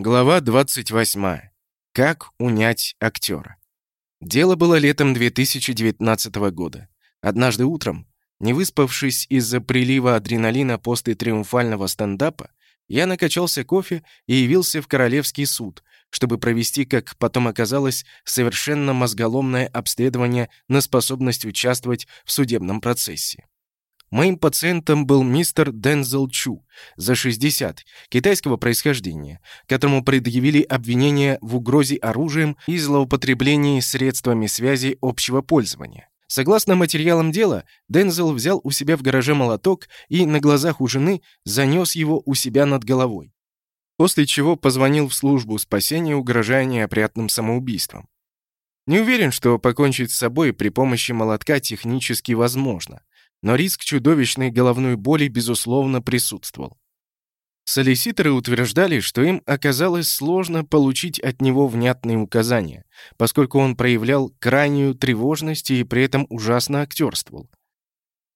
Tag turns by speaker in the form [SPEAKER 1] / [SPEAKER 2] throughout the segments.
[SPEAKER 1] Глава 28. Как унять актера. Дело было летом 2019 года. Однажды утром, не выспавшись из-за прилива адреналина после триумфального стендапа, я накачался кофе и явился в Королевский суд, чтобы провести, как потом оказалось, совершенно мозголомное обследование на способность участвовать в судебном процессе. Моим пациентом был мистер Дензел Чу, за 60, китайского происхождения, которому предъявили обвинение в угрозе оружием и злоупотреблении средствами связи общего пользования. Согласно материалам дела, Дензел взял у себя в гараже молоток и на глазах у жены занес его у себя над головой. После чего позвонил в службу спасения, угрожая неопрятным самоубийством. Не уверен, что покончить с собой при помощи молотка технически возможно но риск чудовищной головной боли, безусловно, присутствовал. Солиситоры утверждали, что им оказалось сложно получить от него внятные указания, поскольку он проявлял крайнюю тревожность и при этом ужасно актерствовал.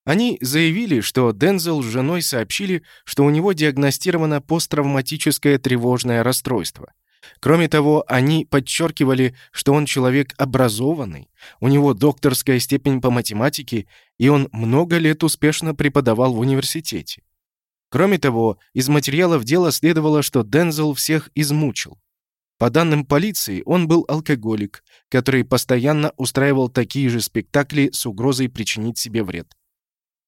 [SPEAKER 1] Они заявили, что Дензел с женой сообщили, что у него диагностировано посттравматическое тревожное расстройство. Кроме того, они подчеркивали, что он человек образованный, у него докторская степень по математике, и он много лет успешно преподавал в университете. Кроме того, из материалов дела следовало, что Дензел всех измучил. По данным полиции, он был алкоголик, который постоянно устраивал такие же спектакли с угрозой причинить себе вред.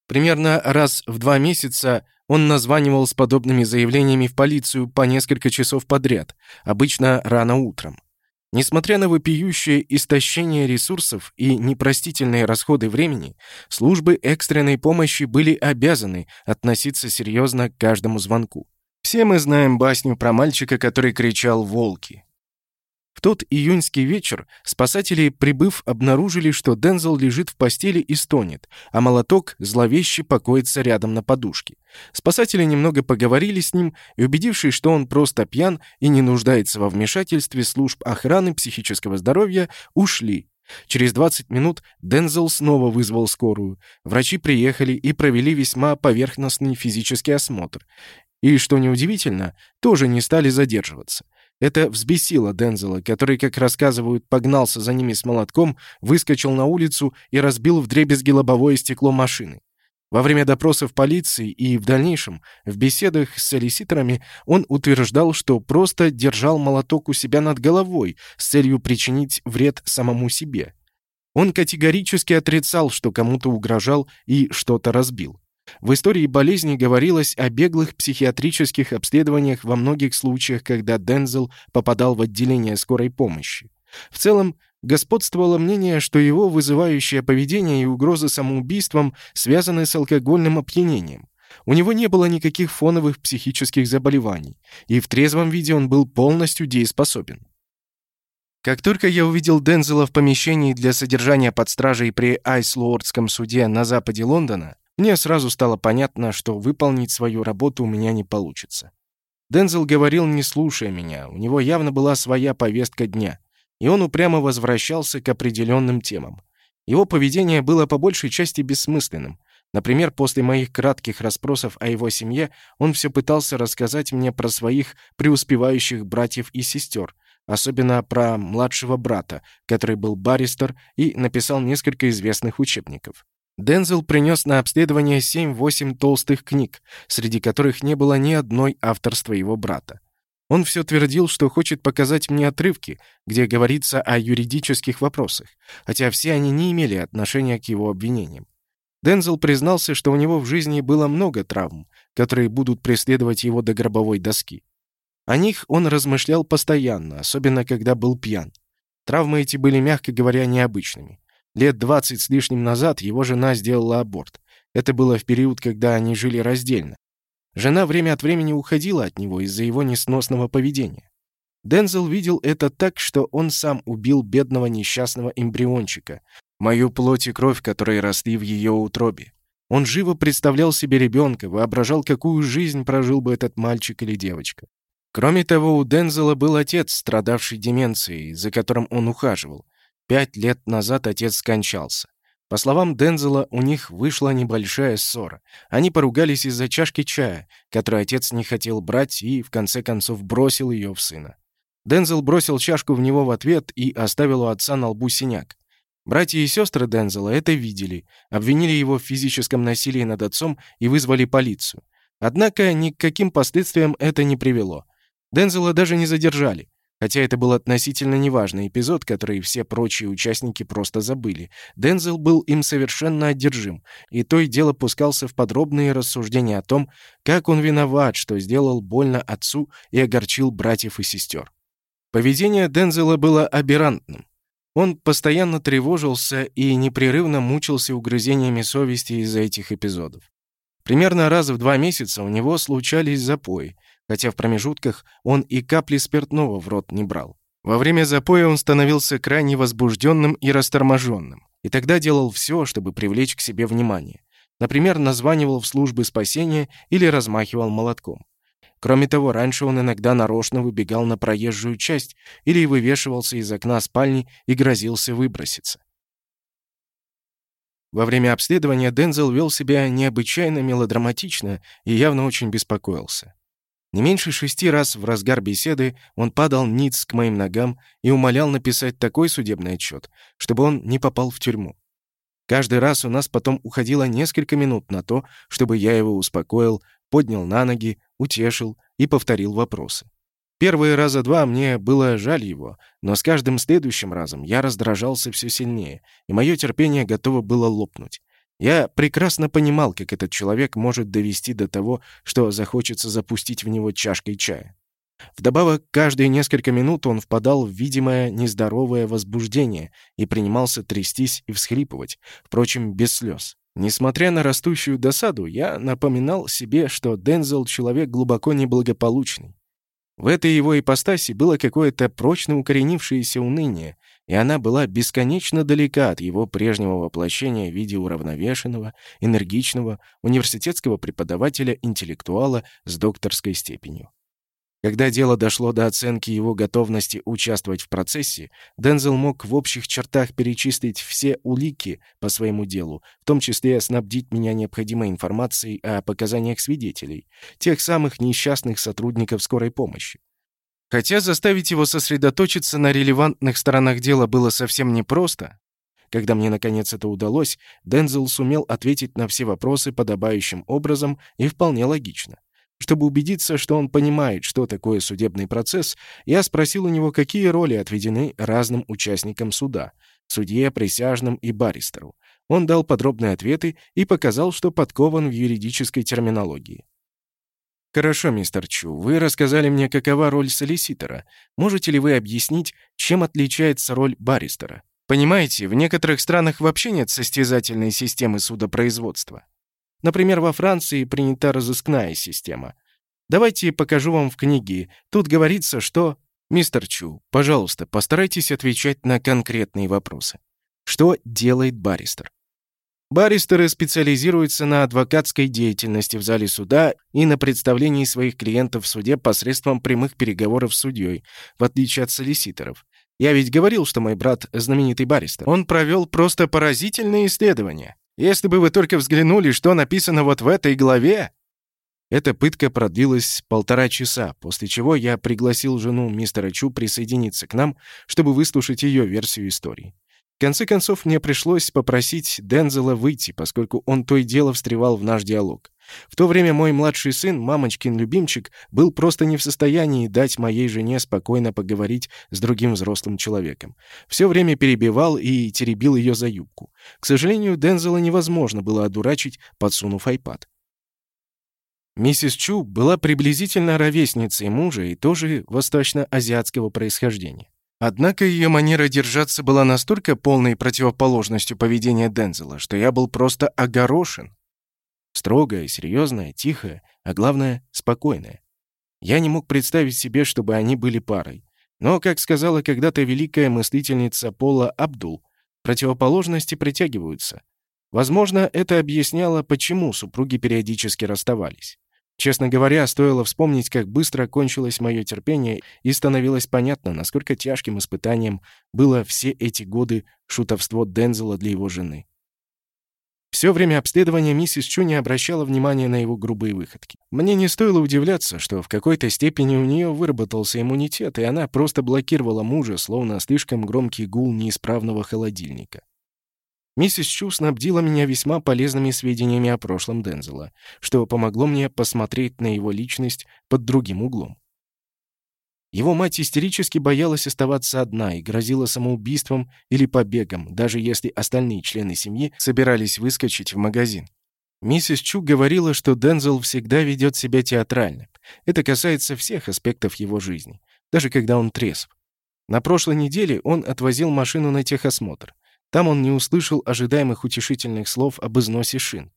[SPEAKER 1] Примерно раз в два месяца он названивал с подобными заявлениями в полицию по несколько часов подряд, обычно рано утром. Несмотря на вопиющее истощение ресурсов и непростительные расходы времени, службы экстренной помощи были обязаны относиться серьезно к каждому звонку. Все мы знаем басню про мальчика, который кричал «Волки!». В тот июньский вечер спасатели, прибыв, обнаружили, что Дензел лежит в постели и стонет, а молоток зловеще покоится рядом на подушке. Спасатели немного поговорили с ним и, убедившись, что он просто пьян и не нуждается во вмешательстве служб охраны психического здоровья, ушли. Через 20 минут Дензел снова вызвал скорую. Врачи приехали и провели весьма поверхностный физический осмотр. И, что неудивительно, тоже не стали задерживаться. Это взбесило Дензела, который, как рассказывают, погнался за ними с молотком, выскочил на улицу и разбил вдребезги лобовое стекло машины. Во время допросов полиции и в дальнейшем в беседах с солиситорами он утверждал, что просто держал молоток у себя над головой с целью причинить вред самому себе. Он категорически отрицал, что кому-то угрожал и что-то разбил. В истории болезни говорилось о беглых психиатрических обследованиях во многих случаях, когда Дензел попадал в отделение скорой помощи. В целом, господствовало мнение, что его вызывающее поведение и угрозы самоубийством связаны с алкогольным опьянением. У него не было никаких фоновых психических заболеваний, и в трезвом виде он был полностью дееспособен. Как только я увидел Дензела в помещении для содержания под стражей при Айслордском суде на западе Лондона, мне сразу стало понятно, что выполнить свою работу у меня не получится. Дензел говорил, не слушая меня, у него явно была своя повестка дня, и он упрямо возвращался к определенным темам. Его поведение было по большей части бессмысленным. Например, после моих кратких расспросов о его семье он все пытался рассказать мне про своих преуспевающих братьев и сестер, особенно про младшего брата, который был баристер и написал несколько известных учебников. Дензел принес на обследование 7-8 толстых книг, среди которых не было ни одной авторства его брата. Он все твердил, что хочет показать мне отрывки, где говорится о юридических вопросах, хотя все они не имели отношения к его обвинениям. Дензел признался, что у него в жизни было много травм, которые будут преследовать его до гробовой доски. О них он размышлял постоянно, особенно когда был пьян. Травмы эти были, мягко говоря, необычными. Лет двадцать с лишним назад его жена сделала аборт. Это было в период, когда они жили раздельно. Жена время от времени уходила от него из-за его несносного поведения. Дензел видел это так, что он сам убил бедного несчастного эмбриончика, мою плоть и кровь, которые росли в ее утробе. Он живо представлял себе ребенка, воображал, какую жизнь прожил бы этот мальчик или девочка. Кроме того, у Дензела был отец, страдавший деменцией, за которым он ухаживал. Пять лет назад отец скончался. По словам Дензела, у них вышла небольшая ссора. Они поругались из-за чашки чая, которую отец не хотел брать и, в конце концов, бросил ее в сына. Дензел бросил чашку в него в ответ и оставил у отца на лбу синяк. Братья и сестры Дензела это видели, обвинили его в физическом насилии над отцом и вызвали полицию. Однако ни к каким последствиям это не привело. Дензела даже не задержали. Хотя это был относительно неважный эпизод, который все прочие участники просто забыли. Дензел был им совершенно одержим, и то и дело пускался в подробные рассуждения о том, как он виноват, что сделал больно отцу и огорчил братьев и сестер. Поведение Дензела было аберрантным. Он постоянно тревожился и непрерывно мучился угрызениями совести из-за этих эпизодов. Примерно раз в два месяца у него случались запои, хотя в промежутках он и капли спиртного в рот не брал. Во время запоя он становился крайне возбужденным и расторможенным, и тогда делал все, чтобы привлечь к себе внимание. Например, названивал в службы спасения или размахивал молотком. Кроме того, раньше он иногда нарочно выбегал на проезжую часть или вывешивался из окна спальни и грозился выброситься. Во время обследования Дензел вел себя необычайно мелодраматично и явно очень беспокоился. Не меньше шести раз в разгар беседы он падал ниц к моим ногам и умолял написать такой судебный отчет, чтобы он не попал в тюрьму. Каждый раз у нас потом уходило несколько минут на то, чтобы я его успокоил, поднял на ноги, утешил и повторил вопросы. Первые раза два мне было жаль его, но с каждым следующим разом я раздражался все сильнее, и мое терпение готово было лопнуть. Я прекрасно понимал, как этот человек может довести до того, что захочется запустить в него чашкой чая. Вдобавок, каждые несколько минут он впадал в видимое нездоровое возбуждение и принимался трястись и всхлипывать, впрочем, без слез. Несмотря на растущую досаду, я напоминал себе, что Дензел — человек глубоко неблагополучный. В этой его ипостаси было какое-то прочно укоренившееся уныние, и она была бесконечно далека от его прежнего воплощения в виде уравновешенного, энергичного университетского преподавателя-интеллектуала с докторской степенью. Когда дело дошло до оценки его готовности участвовать в процессе, Дензел мог в общих чертах перечислить все улики по своему делу, в том числе снабдить меня необходимой информацией о показаниях свидетелей, тех самых несчастных сотрудников скорой помощи. Хотя заставить его сосредоточиться на релевантных сторонах дела было совсем непросто, когда мне наконец это удалось, Дензел сумел ответить на все вопросы подобающим образом и вполне логично. Чтобы убедиться, что он понимает, что такое судебный процесс, я спросил у него, какие роли отведены разным участникам суда — судье, присяжным и баристеру. Он дал подробные ответы и показал, что подкован в юридической терминологии. «Хорошо, мистер Чу, вы рассказали мне, какова роль солиситора. Можете ли вы объяснить, чем отличается роль баристера? Понимаете, в некоторых странах вообще нет состязательной системы судопроизводства. Например, во Франции принята разыскная система. Давайте покажу вам в книге. Тут говорится, что... Мистер Чу, пожалуйста, постарайтесь отвечать на конкретные вопросы. Что делает баристер? Баристеры специализируются на адвокатской деятельности в зале суда и на представлении своих клиентов в суде посредством прямых переговоров с судьей, в отличие от солиситоров. Я ведь говорил, что мой брат — знаменитый баристер. Он провел просто поразительные исследования. Если бы вы только взглянули, что написано вот в этой главе!» Эта пытка продлилась полтора часа, после чего я пригласил жену мистера Чу присоединиться к нам, чтобы выслушать ее версию истории. В конце концов, мне пришлось попросить Дензела выйти, поскольку он то и дело встревал в наш диалог. В то время мой младший сын, мамочкин любимчик, был просто не в состоянии дать моей жене спокойно поговорить с другим взрослым человеком. Все время перебивал и теребил ее за юбку. К сожалению, Дензела невозможно было одурачить, подсунув айпад. Миссис Чу была приблизительно ровесницей мужа и тоже восточно-азиатского происхождения. Однако ее манера держаться была настолько полной противоположностью поведения Дензела, что я был просто огорошен. Строгая, серьезная, тихая, а главное, спокойная. Я не мог представить себе, чтобы они были парой. Но, как сказала когда-то великая мыслительница Пола Абдул, противоположности притягиваются. Возможно, это объясняло, почему супруги периодически расставались. Честно говоря, стоило вспомнить, как быстро кончилось мое терпение, и становилось понятно, насколько тяжким испытанием было все эти годы шутовство Дензела для его жены. Все время обследования миссис Чу не обращала внимания на его грубые выходки. Мне не стоило удивляться, что в какой-то степени у нее выработался иммунитет, и она просто блокировала мужа, словно слишком громкий гул неисправного холодильника. Миссис Чу снабдила меня весьма полезными сведениями о прошлом Дензела, что помогло мне посмотреть на его личность под другим углом. Его мать истерически боялась оставаться одна и грозила самоубийством или побегом, даже если остальные члены семьи собирались выскочить в магазин. Миссис Чу говорила, что Дензел всегда ведет себя театрально. Это касается всех аспектов его жизни, даже когда он трезв. На прошлой неделе он отвозил машину на техосмотр. Там он не услышал ожидаемых утешительных слов об износе шин.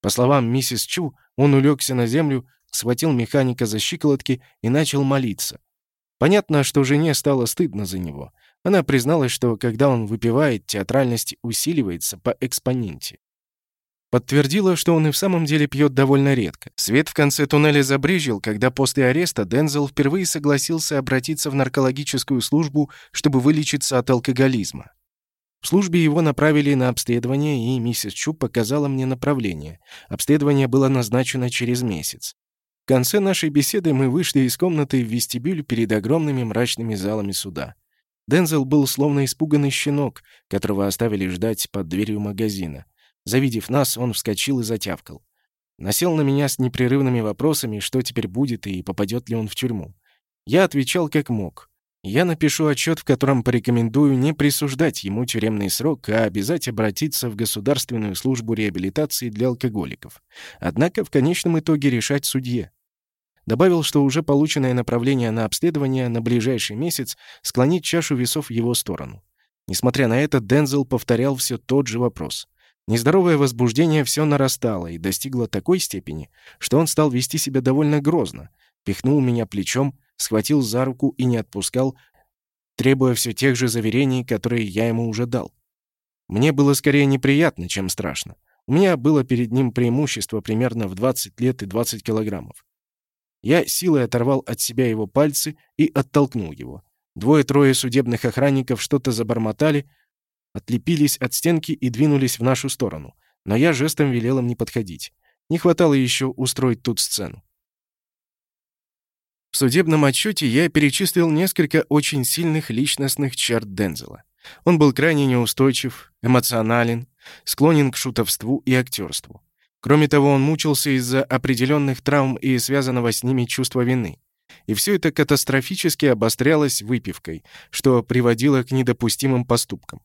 [SPEAKER 1] По словам миссис Чу, он улегся на землю, схватил механика за щиколотки и начал молиться. Понятно, что жене стало стыдно за него. Она призналась, что когда он выпивает, театральность усиливается по экспоненте. Подтвердила, что он и в самом деле пьет довольно редко. Свет в конце туннеля забрежил, когда после ареста Дензел впервые согласился обратиться в наркологическую службу, чтобы вылечиться от алкоголизма. В службе его направили на обследование, и миссис Чу показала мне направление. Обследование было назначено через месяц. В конце нашей беседы мы вышли из комнаты в вестибюль перед огромными мрачными залами суда. Дензел был словно испуганный щенок, которого оставили ждать под дверью магазина. Завидев нас, он вскочил и затявкал. Насел на меня с непрерывными вопросами, что теперь будет и попадет ли он в тюрьму. Я отвечал как мог. Я напишу отчет, в котором порекомендую не присуждать ему тюремный срок, а обязать обратиться в Государственную службу реабилитации для алкоголиков. Однако в конечном итоге решать судье. Добавил, что уже полученное направление на обследование на ближайший месяц склонит чашу весов в его сторону. Несмотря на это, Дензел повторял все тот же вопрос. Нездоровое возбуждение все нарастало и достигло такой степени, что он стал вести себя довольно грозно, пихнул меня плечом, схватил за руку и не отпускал, требуя все тех же заверений, которые я ему уже дал. Мне было скорее неприятно, чем страшно. У меня было перед ним преимущество примерно в 20 лет и 20 килограммов. Я силой оторвал от себя его пальцы и оттолкнул его. Двое-трое судебных охранников что-то забормотали, отлепились от стенки и двинулись в нашу сторону. Но я жестом велел им не подходить. Не хватало еще устроить тут сцену. В судебном отчете я перечислил несколько очень сильных личностных черт Дензела. Он был крайне неустойчив, эмоционален, склонен к шутовству и актерству. Кроме того, он мучился из-за определенных травм и связанного с ними чувства вины. И все это катастрофически обострялось выпивкой, что приводило к недопустимым поступкам.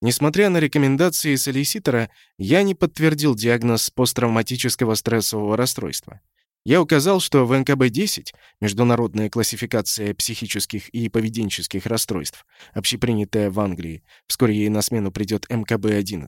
[SPEAKER 1] Несмотря на рекомендации солиситора, я не подтвердил диагноз посттравматического стрессового расстройства. Я указал, что в НКБ-10, международная классификация психических и поведенческих расстройств, общепринятая в Англии, вскоре ей на смену придет МКБ-11,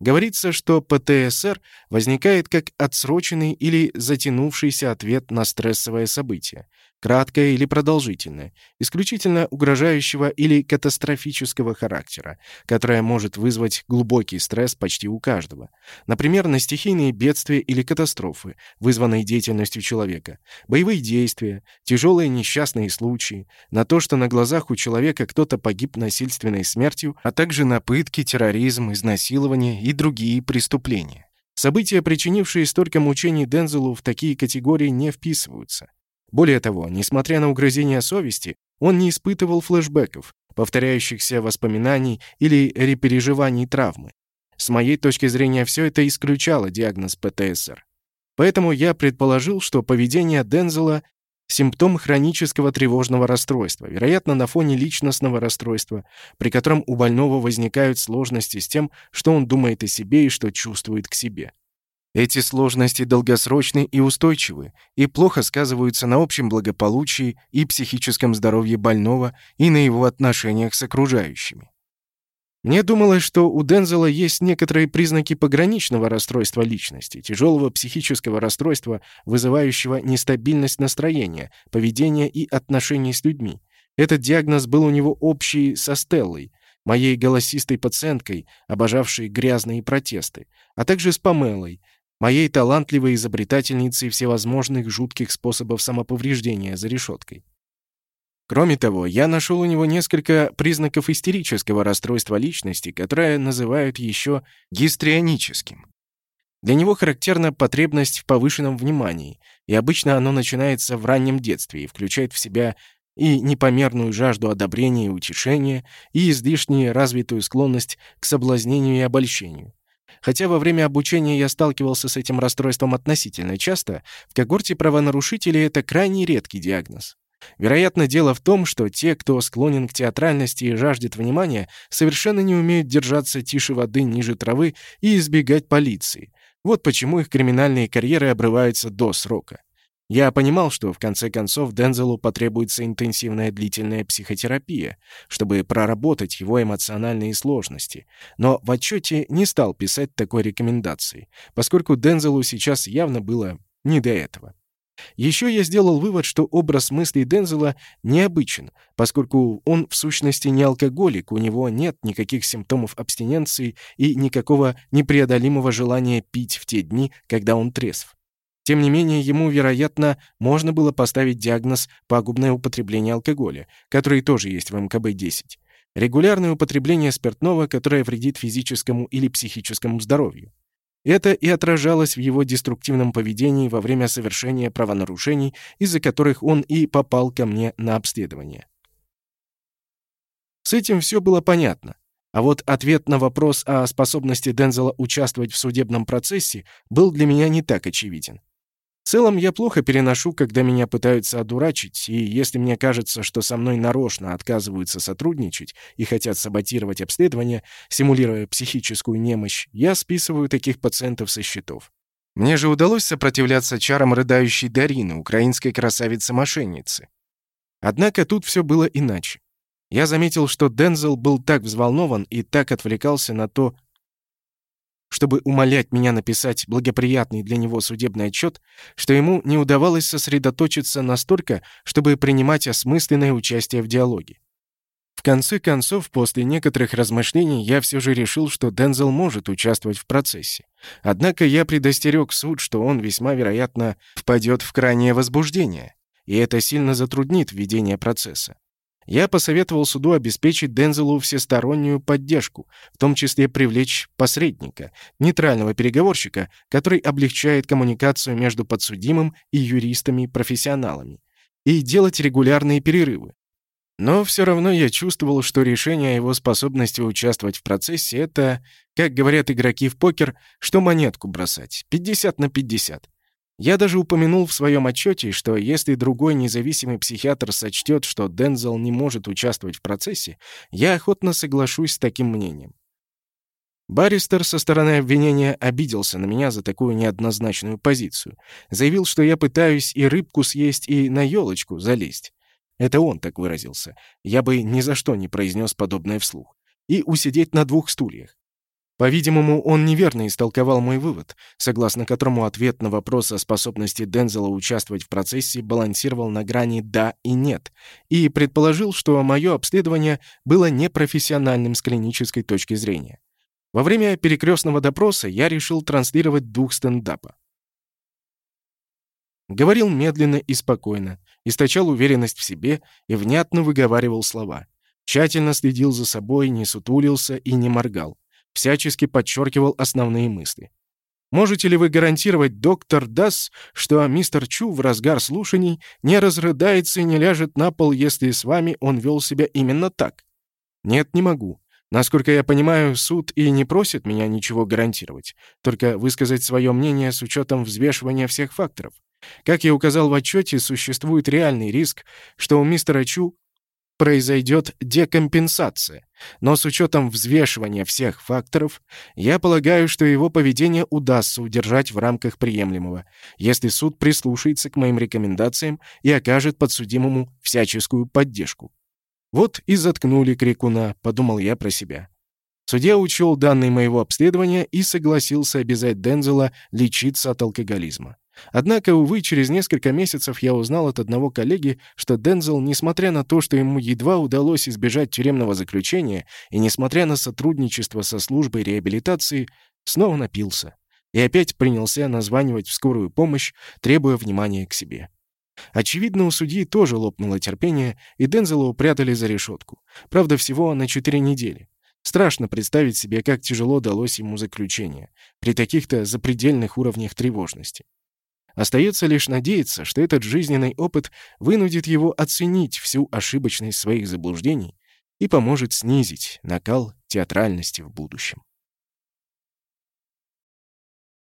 [SPEAKER 1] говорится, что ПТСР возникает как отсроченный или затянувшийся ответ на стрессовое событие, краткое или продолжительное, исключительно угрожающего или катастрофического характера, которое может вызвать глубокий стресс почти у каждого. Например, на стихийные бедствия или катастрофы, вызванные деятельностью человека, боевые действия, тяжелые несчастные случаи, на то, что на глазах у человека кто-то погиб насильственной смертью, а также на пытки, терроризм, изнасилование и другие преступления. События, причинившие столько мучений Дензелу, в такие категории не вписываются. Более того, несмотря на угрызения совести, он не испытывал флешбеков, повторяющихся воспоминаний или репереживаний травмы. С моей точки зрения, все это исключало диагноз ПТСР. Поэтому я предположил, что поведение Дензела – симптом хронического тревожного расстройства, вероятно, на фоне личностного расстройства, при котором у больного возникают сложности с тем, что он думает о себе и что чувствует к себе. Эти сложности долгосрочны и устойчивы, и плохо сказываются на общем благополучии и психическом здоровье больного и на его отношениях с окружающими. Мне думалось, что у Дензела есть некоторые признаки пограничного расстройства личности, тяжелого психического расстройства, вызывающего нестабильность настроения, поведения и отношений с людьми. Этот диагноз был у него общий со Стеллой, моей голосистой пациенткой, обожавшей грязные протесты, а также с Памелой, моей талантливой изобретательницей всевозможных жутких способов самоповреждения за решеткой. Кроме того, я нашел у него несколько признаков истерического расстройства личности, которое называют еще гистрионическим. Для него характерна потребность в повышенном внимании, и обычно оно начинается в раннем детстве и включает в себя и непомерную жажду одобрения и утешения, и излишне развитую склонность к соблазнению и обольщению. Хотя во время обучения я сталкивался с этим расстройством относительно часто, в когорте правонарушителей это крайне редкий диагноз. Вероятно, дело в том, что те, кто склонен к театральности и жаждет внимания, совершенно не умеют держаться тише воды ниже травы и избегать полиции. Вот почему их криминальные карьеры обрываются до срока. Я понимал, что в конце концов Дензелу потребуется интенсивная длительная психотерапия, чтобы проработать его эмоциональные сложности, но в отчете не стал писать такой рекомендации, поскольку Дензелу сейчас явно было не до этого. Еще я сделал вывод, что образ мыслей Дензела необычен, поскольку он в сущности не алкоголик, у него нет никаких симптомов абстиненции и никакого непреодолимого желания пить в те дни, когда он трезв. Тем не менее, ему, вероятно, можно было поставить диагноз «пагубное употребление алкоголя», который тоже есть в МКБ-10. Регулярное употребление спиртного, которое вредит физическому или психическому здоровью. Это и отражалось в его деструктивном поведении во время совершения правонарушений, из-за которых он и попал ко мне на обследование. С этим все было понятно. А вот ответ на вопрос о способности Дензела участвовать в судебном процессе был для меня не так очевиден. В целом, я плохо переношу, когда меня пытаются одурачить, и если мне кажется, что со мной нарочно отказываются сотрудничать и хотят саботировать обследование, симулируя психическую немощь, я списываю таких пациентов со счетов. Мне же удалось сопротивляться чарам рыдающей Дарины, украинской красавицы-мошенницы. Однако тут все было иначе. Я заметил, что Дензел был так взволнован и так отвлекался на то, чтобы умолять меня написать благоприятный для него судебный отчет, что ему не удавалось сосредоточиться настолько, чтобы принимать осмысленное участие в диалоге. В конце концов, после некоторых размышлений, я все же решил, что Дензел может участвовать в процессе. Однако я предостерег суд, что он весьма вероятно впадет в крайнее возбуждение, и это сильно затруднит ведение процесса. Я посоветовал суду обеспечить Дензелу всестороннюю поддержку, в том числе привлечь посредника, нейтрального переговорщика, который облегчает коммуникацию между подсудимым и юристами-профессионалами, и делать регулярные перерывы. Но все равно я чувствовал, что решение о его способности участвовать в процессе — это, как говорят игроки в покер, что монетку бросать, 50 на 50. Я даже упомянул в своем отчете, что если другой независимый психиатр сочтет, что Дензел не может участвовать в процессе, я охотно соглашусь с таким мнением. Баристер со стороны обвинения обиделся на меня за такую неоднозначную позицию. Заявил, что я пытаюсь и рыбку съесть, и на елочку залезть. Это он так выразился. Я бы ни за что не произнес подобное вслух. И усидеть на двух стульях. По-видимому, он неверно истолковал мой вывод, согласно которому ответ на вопрос о способности Дензела участвовать в процессе балансировал на грани «да» и «нет», и предположил, что мое обследование было непрофессиональным с клинической точки зрения. Во время перекрестного допроса я решил транслировать дух стендапа. Говорил медленно и спокойно, источал уверенность в себе и внятно выговаривал слова. Тщательно следил за собой, не сутулился и не моргал всячески подчеркивал основные мысли. Можете ли вы гарантировать, доктор Дасс, что мистер Чу в разгар слушаний не разрыдается и не ляжет на пол, если с вами он вел себя именно так? Нет, не могу. Насколько я понимаю, суд и не просит меня ничего гарантировать, только высказать свое мнение с учетом взвешивания всех факторов. Как я указал в отчете, существует реальный риск, что у мистера Чу произойдет декомпенсация, но с учетом взвешивания всех факторов, я полагаю, что его поведение удастся удержать в рамках приемлемого, если суд прислушается к моим рекомендациям и окажет подсудимому всяческую поддержку. Вот и заткнули крикуна, подумал я про себя. Судья учел данные моего обследования и согласился обязать Дензела лечиться от алкоголизма. Однако, увы, через несколько месяцев я узнал от одного коллеги, что Дензел, несмотря на то, что ему едва удалось избежать тюремного заключения, и несмотря на сотрудничество со службой реабилитации, снова напился. И опять принялся названивать в скорую помощь, требуя внимания к себе. Очевидно, у судьи тоже лопнуло терпение, и Дензела упрятали за решетку. Правда, всего на четыре недели. Страшно представить себе, как тяжело далось ему заключение при таких-то запредельных уровнях тревожности. Остается лишь надеяться, что этот жизненный опыт вынудит его оценить всю ошибочность своих заблуждений и поможет снизить накал театральности в будущем.